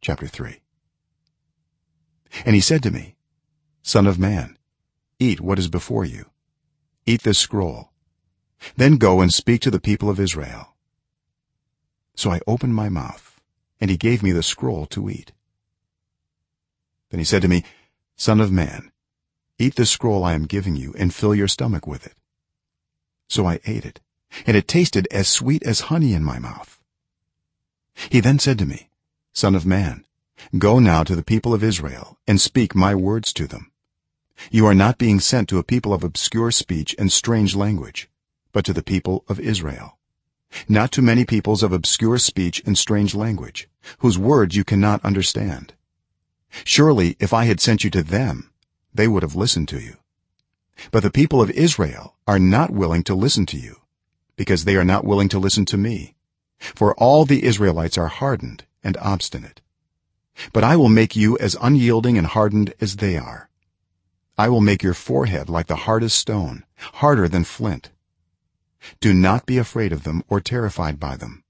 chapter 3 and he said to me son of man eat what is before you. Eat this scroll. Then go and speak to the people of israel. So i opened my mouth and he gave me the scroll to eat. Then he said to me son of man eat the scroll i am giving you and fill your stomach with it. So i ate it and it tasted as sweet as honey in my mouth. He then said to me son of man go now to the people of israel and speak my words to them. You are not being sent to a people of obscure speech and strange language but to the people of israel. Not to many peoples of obscure speech and strange language whose words you cannot understand. Surely if i had sent you to them they would have listened to you. But the people of israel are not willing to listen to you because they are not willing to listen to me. For all the israelites are hardened and obstinate. But i will make you as unyielding and hardened as they are. I will make your forehead like the hardest stone harder than flint. Do not be afraid of them or terrified by them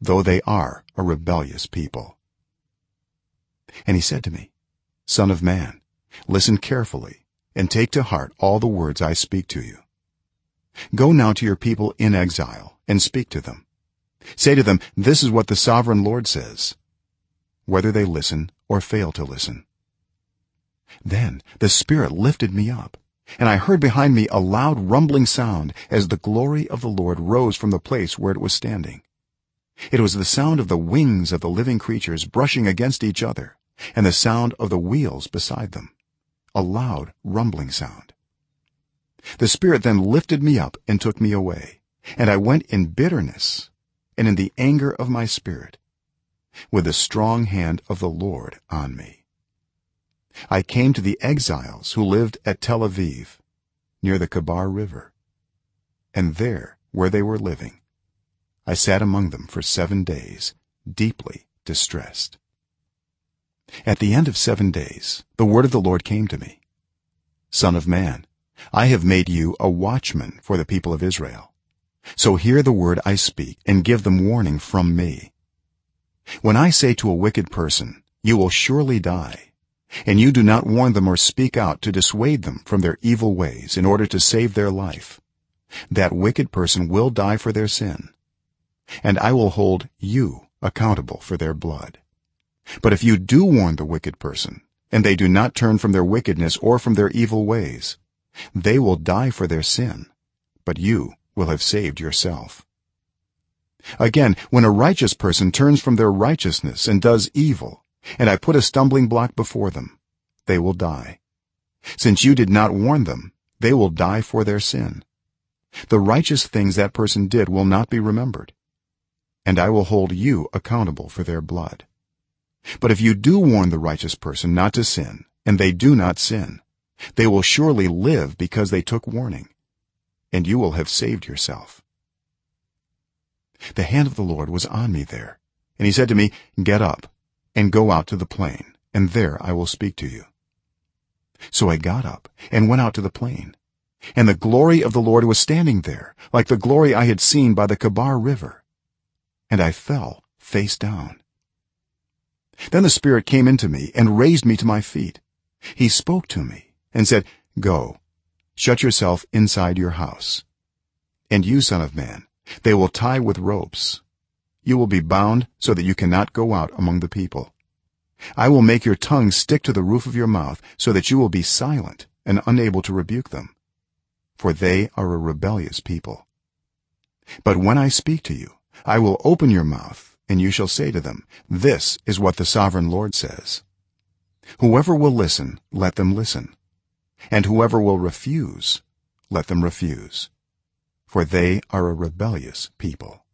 though they are a rebellious people. And he said to me son of man listen carefully and take to heart all the words i speak to you. Go now to your people in exile and speak to them say to them this is what the sovereign lord says whether they listen or fail to listen. Then the spirit lifted me up and i heard behind me a loud rumbling sound as the glory of the lord rose from the place where it was standing. It was the sound of the wings of the living creatures brushing against each other and the sound of the wheels beside them a loud rumbling sound. The spirit then lifted me up and took me away and i went in bitterness and in the anger of my spirit with the strong hand of the lord on me. I came to the exiles who lived at tel aviv near the kebar river and there where they were living i sat among them for 7 days deeply distressed. At the end of 7 days the word of the lord came to me. Son of man i have made you a watchman for the people of israel so hear the word i speak and give them warning from me. When i say to a wicked person you will surely die and you do not warn them or speak out to dissuade them from their evil ways in order to save their life that wicked person will die for their sin and i will hold you accountable for their blood. But if you do warn the wicked person and they do not turn from their wickedness or from their evil ways they will die for their sin but you will have saved yourself. Again when a righteous person turns from their righteousness and does evil and i put a stumbling block before them they will die. Since you did not warn them they will die for their sin. The righteous things that person did will not be remembered and i will hold you accountable for their blood. But if you do warn the righteous person not to sin and they do not sin they will surely live because they took warning and you will have saved yourself. The hand of the lord was on me there and he said to me get up and go out to the plain and there i will speak to you. So i got up and went out to the plain and the glory of the lord was standing there like the glory i had seen by the kebar river and i fell face down. Then the spirit came into me and raised me to my feet. He spoke to me and said go shut yourself inside your house. And you son of man they will tie with ropes. You will be bound so that you cannot go out among the people. I will make your tongue stick to the roof of your mouth so that you will be silent and unable to rebuke them. For they are a rebellious people. But when i speak to you i will open your mouth and you shall say to them this is what the sovereign lord says. Whoever will listen let them listen and whoever will refuse let them refuse. For they are a rebellious people